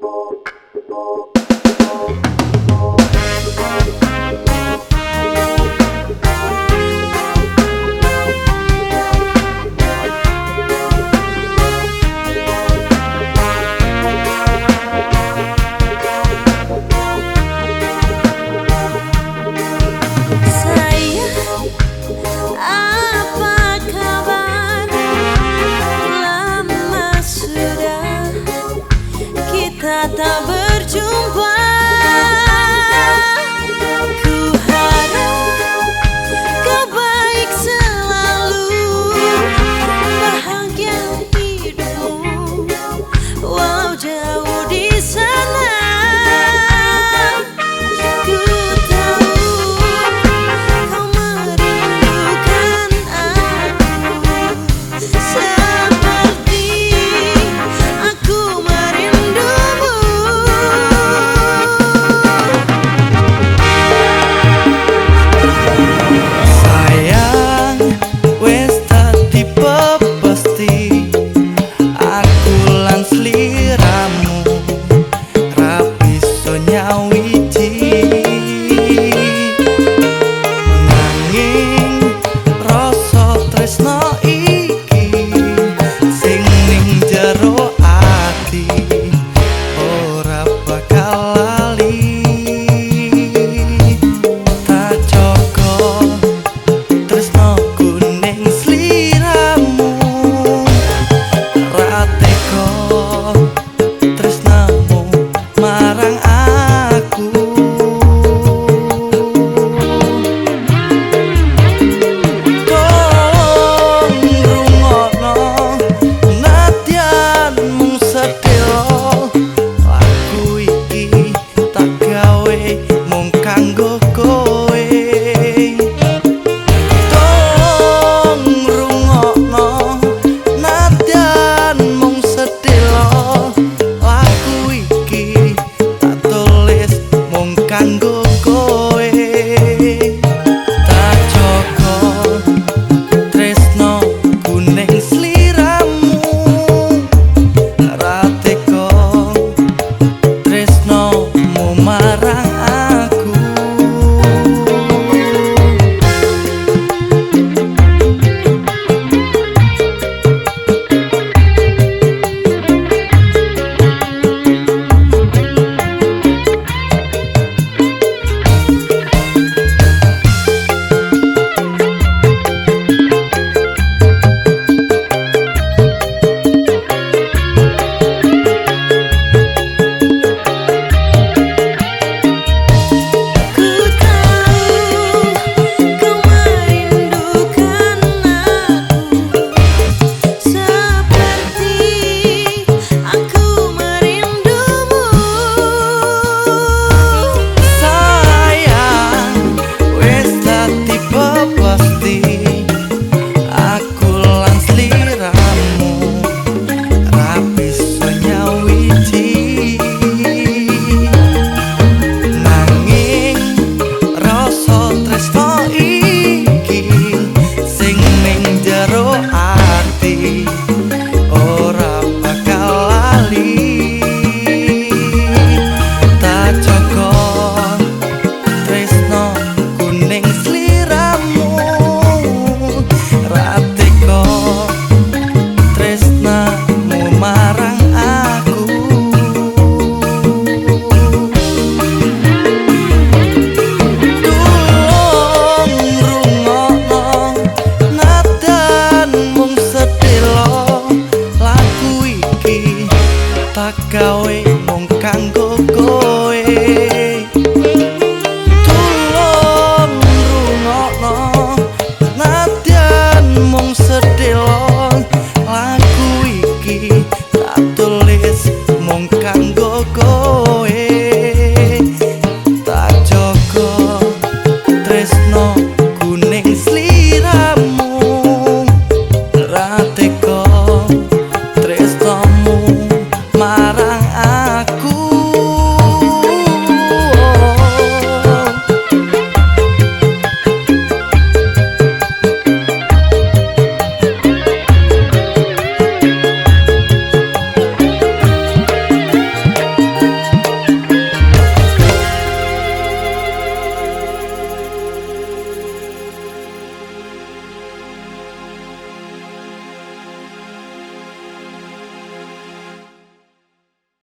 Thank you. tak berjumpa.